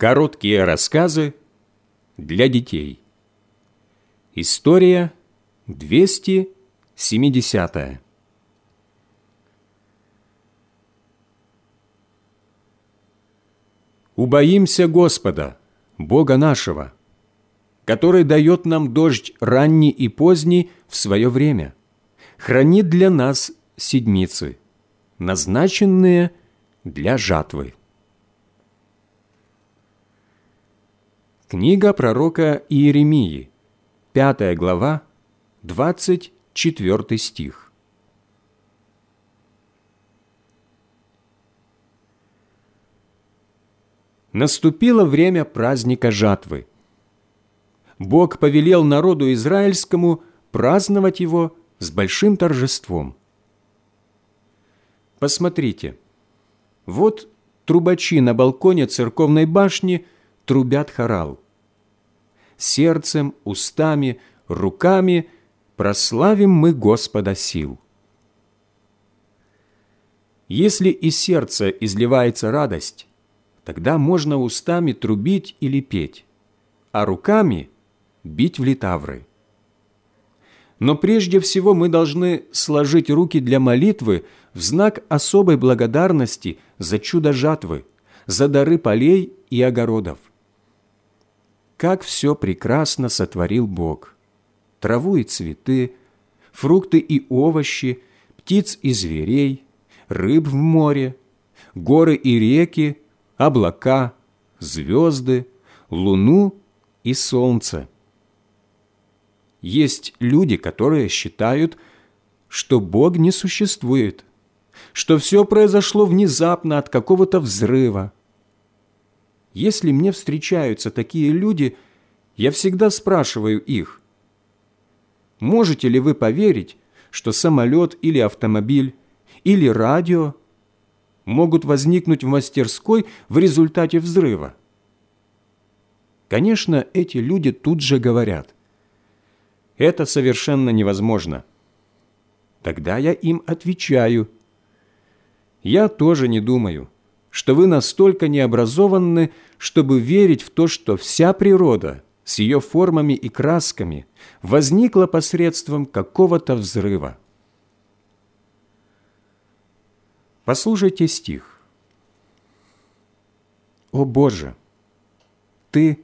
Короткие рассказы для детей. История 270. Убоимся Господа, Бога нашего, который дает нам дождь ранний и поздний в свое время, хранит для нас седмицы, назначенные для жатвы. Книга пророка Иеремии, 5 глава, 24 стих. Наступило время праздника жатвы. Бог повелел народу израильскому праздновать его с большим торжеством. Посмотрите, вот трубачи на балконе церковной башни – трубят хорал. Сердцем, устами, руками прославим мы Господа сил. Если из сердца изливается радость, тогда можно устами трубить или петь, а руками бить в литавры. Но прежде всего мы должны сложить руки для молитвы в знак особой благодарности за чудо жатвы, за дары полей и огородов как все прекрасно сотворил Бог. Траву и цветы, фрукты и овощи, птиц и зверей, рыб в море, горы и реки, облака, звезды, луну и солнце. Есть люди, которые считают, что Бог не существует, что все произошло внезапно от какого-то взрыва, если мне встречаются такие люди, я всегда спрашиваю их, можете ли вы поверить, что самолет или автомобиль, или радио могут возникнуть в мастерской в результате взрыва? Конечно, эти люди тут же говорят, это совершенно невозможно. Тогда я им отвечаю, я тоже не думаю – что вы настолько необразованны, чтобы верить в то, что вся природа с ее формами и красками возникла посредством какого-то взрыва. Послушайте стих. «О Боже! Ты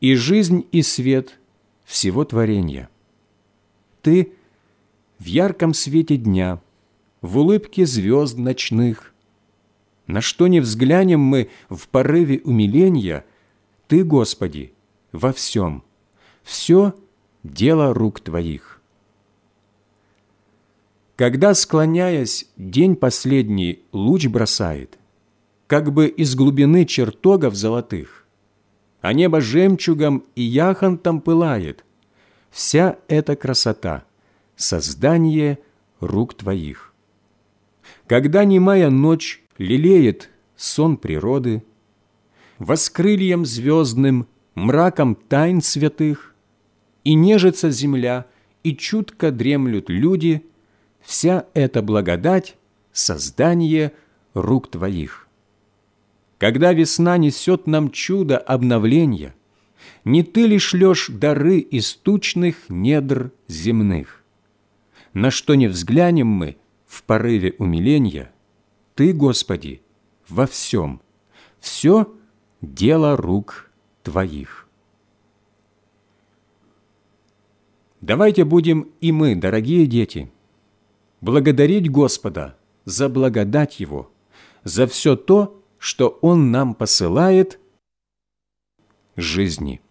и жизнь, и свет всего творения. Ты в ярком свете дня, в улыбке звезд ночных – на что не взглянем мы в порыве умиления, Ты, Господи, во всем, все дело рук Твоих. Когда, склоняясь, день последний луч бросает, как бы из глубины чертогов золотых, а небо жемчугом и яхонтом пылает, вся эта красота — создание рук Твоих. Когда немая ночь лелеет сон природы, воскрыльем звездным, мраком тайн святых, и нежится земля, и чутко дремлют люди, вся эта благодать — создание рук Твоих. Когда весна несет нам чудо обновления, не Ты ли шлешь дары из тучных недр земных? На что не взглянем мы в порыве умиления — ты, Господи, во всем, все дело рук Твоих. Давайте будем и мы, дорогие дети, благодарить Господа за благодать Его, за все то, что Он нам посылает жизни.